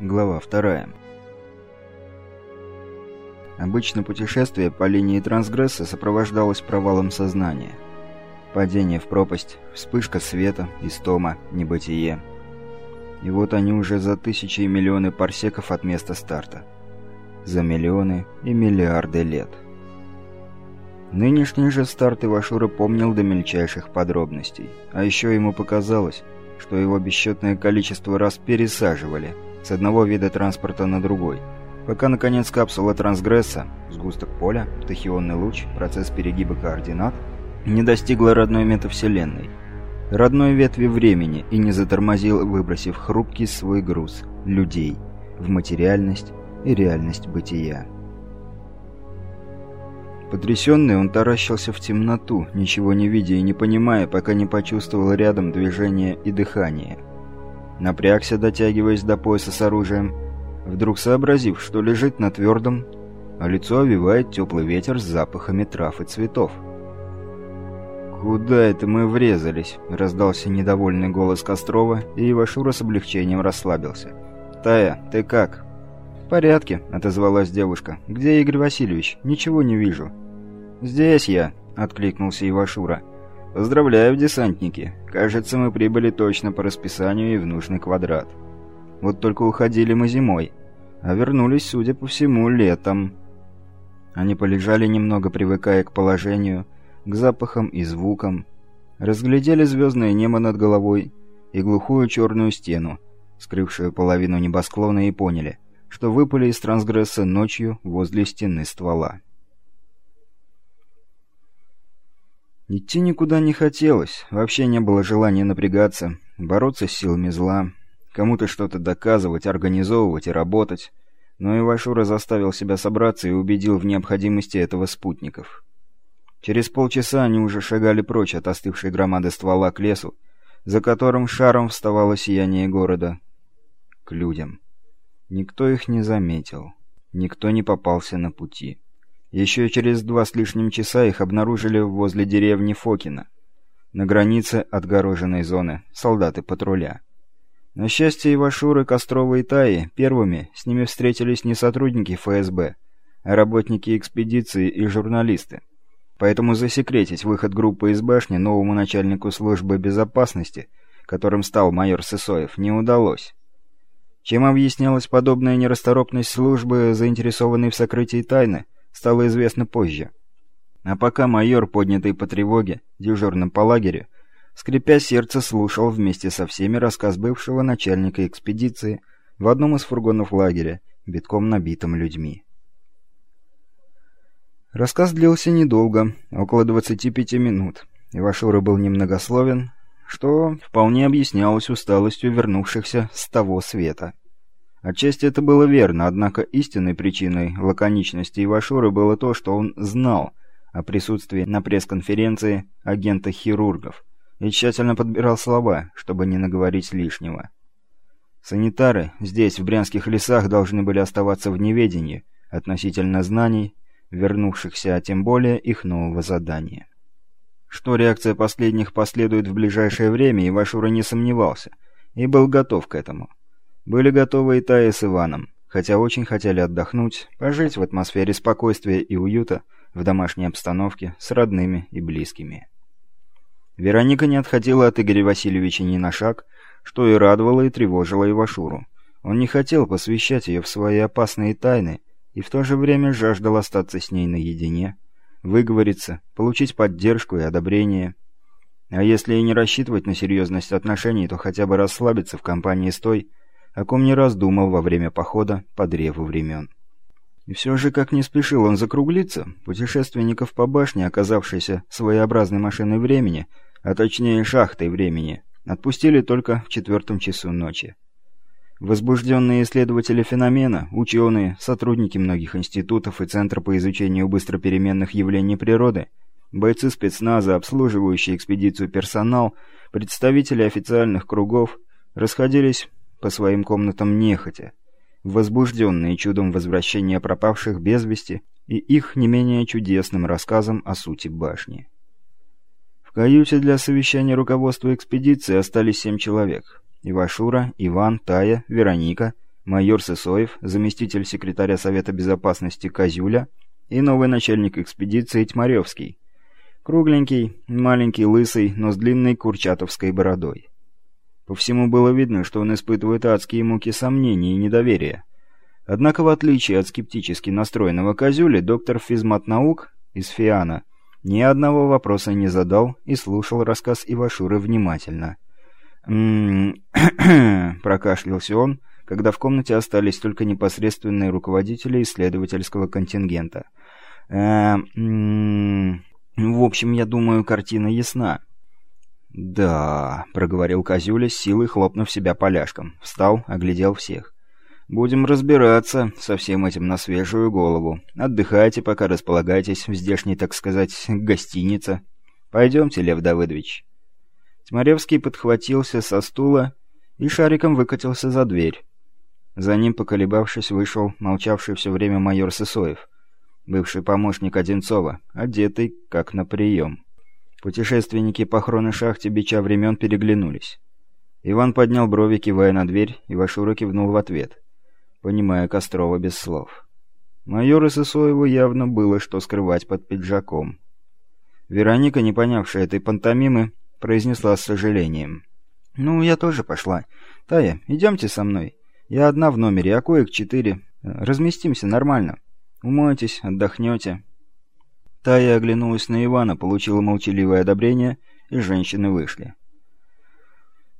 Глава 2. Обычно путешествие по линии трансгресса сопровождалось провалом сознания. Падение в пропасть, вспышка света, истома, небытие. И вот они уже за тысячи и миллионы парсеков от места старта. За миллионы и миллиарды лет. Нынешний же старт Ивашура помнил до мельчайших подробностей. А еще ему показалось, что его бесчетное количество раз пересаживали – с одного вида транспорта на другой. Пока, наконец, капсула трансгресса, сгусток поля, тахионный луч, процесс перегиба координат, не достигла родной метавселенной, родной ветви времени и не затормозила, выбросив хрупкий свой груз – людей, в материальность и реальность бытия. Потрясенный, он таращился в темноту, ничего не видя и не понимая, пока не почувствовал рядом движение и дыхание – Напрягся, дотягиваясь до пояса с оружием, вдруг сообразив, что лежит на твердом, а лицо овивает теплый ветер с запахами трав и цветов. «Куда это мы врезались?» — раздался недовольный голос Кострова, и Ивашура с облегчением расслабился. «Тая, ты как?» «В порядке», — отозвалась девушка. «Где Игорь Васильевич? Ничего не вижу». «Здесь я», — откликнулся Ивашура. «Поздравляю, десантники. Кажется, мы прибыли точно по расписанию и в нужный квадрат. Вот только уходили мы зимой, а вернулись, судя по всему, летом». Они полежали немного, привыкая к положению, к запахам и звукам, разглядели звездное небо над головой и глухую черную стену, скрывшую половину небосклона, и поняли, что выпали из трансгресса ночью возле стены ствола. Идти никуда не хотелось, вообще не было желания напрягаться, бороться с силами зла, кому-то что-то доказывать, организовывать и работать. Но Ивашура заставил себя собраться и убедил в необходимости этого спутников. Через полчаса они уже шагали прочь от остывшей громады ствола к лесу, за которым шаром вставало сияние города. К людям. Никто их не заметил. Никто не попался на пути. Еще через два с лишним часа их обнаружили возле деревни Фокина, на границе отгороженной зоны, солдаты патруля. На счастье Ивашуры, Кострова и Таи первыми с ними встретились не сотрудники ФСБ, а работники экспедиции и журналисты. Поэтому засекретить выход группы из башни новому начальнику службы безопасности, которым стал майор Сысоев, не удалось. Чем объяснялась подобная нерасторопность службы, заинтересованной в сокрытии тайны, стало известно позже. А пока майор, поднятый по тревоге, дежурным по лагерю, скрипя сердце, слушал вместе со всеми рассказ бывшего начальника экспедиции в одном из фургонов лагеря, битком набитым людьми. Рассказ длился недолго, около 25 минут. Ивашура был немногословен, что вполне объяснялось усталостью вернувшихся с того света. Отчасти это было верно, однако истинной причиной лаконичности Ивашуры было то, что он знал о присутствии на пресс-конференции агента-хирургов и тщательно подбирал слова, чтобы не наговорить лишнего. Санитары здесь, в брянских лесах, должны были оставаться в неведении относительно знаний, вернувшихся, а тем более их нового задания. Что реакция последних последует в ближайшее время, Ивашура не сомневался и был готов к этому. Были готовы и Тая с Иваном, хотя очень хотели отдохнуть, пожить в атмосфере спокойствия и уюта, в домашней обстановке, с родными и близкими. Вероника не отходила от Игоря Васильевича ни на шаг, что и радовало и тревожило Ивашуру. Он не хотел посвящать ее в свои опасные тайны и в то же время жаждал остаться с ней наедине, выговориться, получить поддержку и одобрение. А если и не рассчитывать на серьезность отношений, то хотя бы расслабиться в компании с той, о ком не раз думал во время похода по древу времен. И все же, как не спешил он закруглиться, путешественников по башне, оказавшейся своеобразной машиной времени, а точнее шахтой времени, отпустили только в четвертом часу ночи. Возбужденные исследователи феномена, ученые, сотрудники многих институтов и Центра по изучению быстропеременных явлений природы, бойцы спецназа, обслуживающие экспедицию персонал, представители официальных кругов расходились по своим комнатам нехотя, возбужденные чудом возвращения пропавших без вести и их не менее чудесным рассказом о сути башни. В каюте для совещания руководства экспедиции остались семь человек. Ивашура, Иван, Тая, Вероника, майор Сысоев, заместитель секретаря Совета Безопасности Козюля и новый начальник экспедиции Тьмаревский. Кругленький, маленький, лысый, но с длинной курчатовской бородой. По всему было видно, что он испытывает адские муки сомнений и недоверия. Однако, в отличие от скептически настроенного Козюли, доктор физмат-наук из Фиана ни одного вопроса не задал и слушал рассказ Ивашуры внимательно. «М-м-м...» прокашлялся он, когда в комнате остались только непосредственные руководители исследовательского контингента. «Э-м-м... В общем, я думаю, картина ясна». «Да», — проговорил Козюля, силой хлопнув себя поляшком. Встал, оглядел всех. «Будем разбираться со всем этим на свежую голову. Отдыхайте, пока располагайтесь в здешней, так сказать, гостинице. Пойдемте, Лев Давыдович». Тьмаревский подхватился со стула и шариком выкатился за дверь. За ним, поколебавшись, вышел молчавший все время майор Сысоев, бывший помощник Одинцова, одетый как на прием. Путешественники по хроношахте бича времен переглянулись. Иван поднял брови, кивая на дверь, и Вашура кивнул в ответ, понимая Кострова без слов. Майору Сысоеву явно было что скрывать под пиджаком. Вероника, не понявшая этой пантомимы, произнесла с сожалением. «Ну, я тоже пошла. Тая, идемте со мной. Я одна в номере, а коек четыре. Разместимся нормально. Умойтесь, отдохнете». Тая оглянулась на Ивана, получила молчаливое одобрение, и женщины вышли.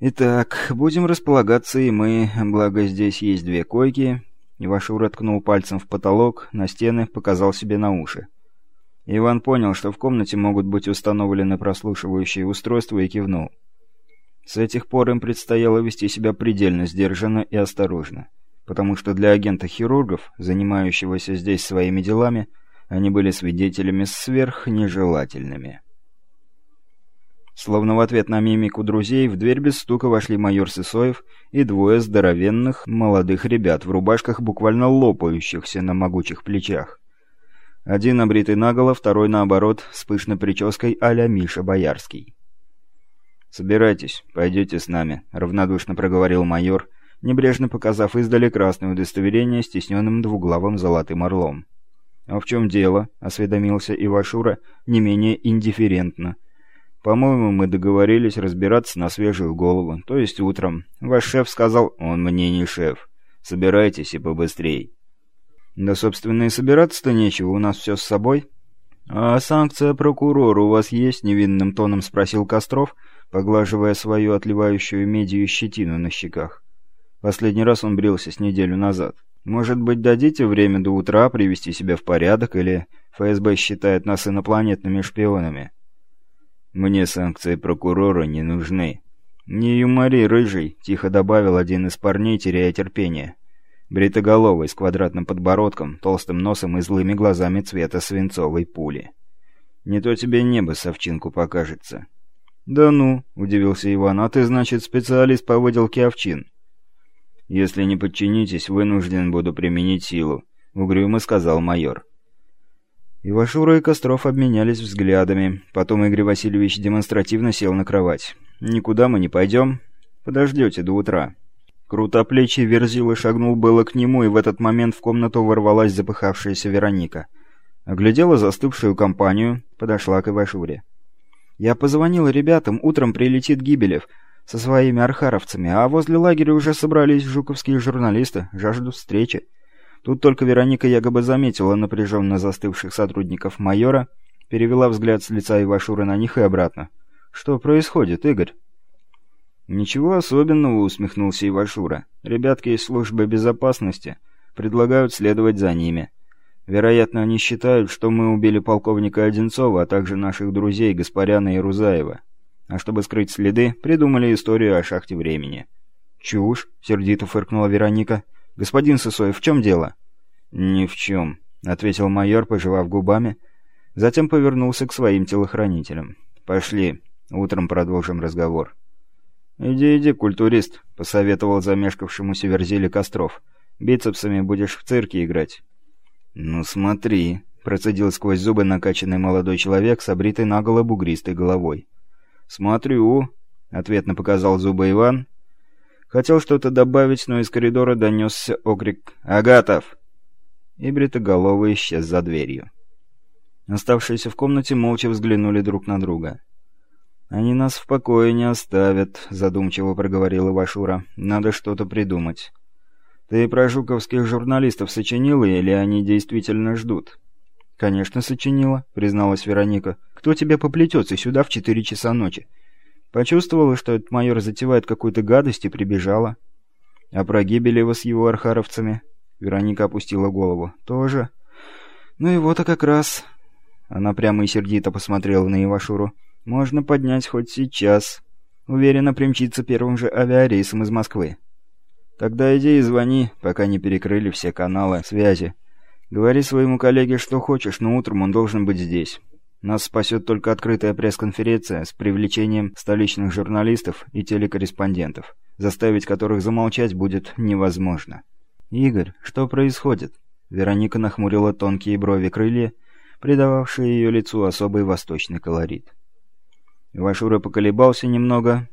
«Итак, будем располагаться и мы, благо здесь есть две койки». Ивашура ткнул пальцем в потолок, на стены, показал себе на уши. Иван понял, что в комнате могут быть установлены прослушивающие устройства, и кивнул. С этих пор им предстояло вести себя предельно сдержанно и осторожно, потому что для агента-хирургов, занимающегося здесь своими делами, они были свидетелями сверхнежелательными. Словно в ответ на мимику друзей, в дверь без стука вошли майор Сысоев и двое здоровенных молодых ребят в рубашках, буквально лопающихся на могучих плечах. Один обритый наголо, второй, наоборот, с пышной прической а-ля Миша Боярский. «Собирайтесь, пойдете с нами», — равнодушно проговорил майор, небрежно показав издали красное удостоверение с тисненным двуглавым золотым орлом. «А в чем дело?» — осведомился Ивашура не менее индифферентно. «По-моему, мы договорились разбираться на свежую голову, то есть утром. Ваш шеф сказал, он мне не шеф. Собирайтесь и побыстрей». «Да, собственно, и собираться-то нечего, у нас все с собой». «А санкция прокурора у вас есть?» — невинным тоном спросил Костров, поглаживая свою отливающую медью щетину на щеках. Последний раз он брился с неделю назад. Может быть, дадите время до утра привести себя в порядок, или ФСБ считает нас инопланетными шпионами? Мне санкции прокурора не нужны. Не юмори, рыжий, тихо добавил один из парней, теряя терпение. Бритоголовый, с квадратным подбородком, толстым носом и злыми глазами цвета свинцовой пули. Не то тебе небо совчинку покажется. «Да ну», — удивился Иван, — «а ты, значит, специалист по выделке овчин?» «Если не подчинитесь, вынужден буду применить силу», — угрюмо сказал майор. Ивашура и Костров обменялись взглядами. Потом Игорь Васильевич демонстративно сел на кровать. «Никуда мы не пойдем. Подождете до утра». Крутоплечий Верзила шагнул было к нему, и в этот момент в комнату ворвалась запыхавшаяся Вероника. Оглядела застывшую компанию, подошла к Ивашуре. «Я позвонила ребятам, утром прилетит Гибелев со своими архаровцами, а возле лагеря уже собрались жуковские журналисты, жаждут встречи. Тут только Вероника якобы заметила напряженно застывших сотрудников майора, перевела взгляд с лица Ивашура на них и обратно. «Что происходит, Игорь?» «Ничего особенного», — усмехнулся Ивашура. «Ребятки из службы безопасности предлагают следовать за ними. Вероятно, они считают, что мы убили полковника Одинцова, а также наших друзей Гаспаряна и Рузаева а чтобы скрыть следы, придумали историю о шахте времени. «Чушь!» — сердито фыркнула Вероника. «Господин Сысоев, в чем дело?» «Ни в чем», — ответил майор, пожевав губами. Затем повернулся к своим телохранителям. «Пошли, утром продолжим разговор». «Иди, иди, культурист», — посоветовал замешкавшемуся Верзиле Костров. «Бицепсами будешь в цирке играть». «Ну смотри», — процедил сквозь зубы накачанный молодой человек с обритой наголо бугристой головой. «Смотрю», — ответно показал зубы Иван. Хотел что-то добавить, но из коридора донесся окрик «Агатов!» И бритоголовый исчез за дверью. Оставшиеся в комнате молча взглянули друг на друга. «Они нас в покое не оставят», — задумчиво проговорила Вашура. «Надо что-то придумать». «Ты про жуковских журналистов сочинила, или они действительно ждут?» «Конечно, сочинила», — призналась Вероника. «Кто тебе поплетется сюда в четыре часа ночи?» Почувствовала, что этот майор затевает какую-то гадость и прибежала. «А про Гибелева с его архаровцами?» Вероника опустила голову. «Тоже?» «Ну а как раз...» Она прямо и сердито посмотрела на Ивашуру. «Можно поднять хоть сейчас. Уверенно примчиться первым же авиарейсом из Москвы. Тогда иди и звони, пока не перекрыли все каналы связи. Говори своему коллеге, что хочешь, но утром он должен быть здесь. Нас спасет только открытая пресс-конференция с привлечением столичных журналистов и телекорреспондентов, заставить которых замолчать будет невозможно. «Игорь, что происходит?» Вероника нахмурила тонкие брови крылья, придававшие ее лицу особый восточный колорит. Вашура поколебался немного,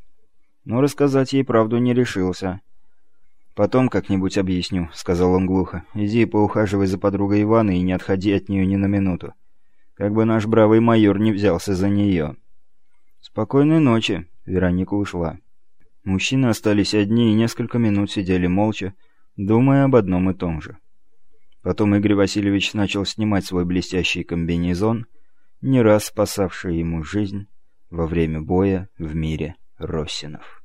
но рассказать ей правду не решился. «Потом как-нибудь объясню», — сказал он глухо. «Иди поухаживай за подругой Иваны и не отходи от нее ни на минуту. Как бы наш бравый майор не взялся за нее». «Спокойной ночи», — Вероника ушла. Мужчины остались одни и несколько минут сидели молча, думая об одном и том же. Потом Игорь Васильевич начал снимать свой блестящий комбинезон, не раз спасавший ему жизнь во время боя в мире Россинов.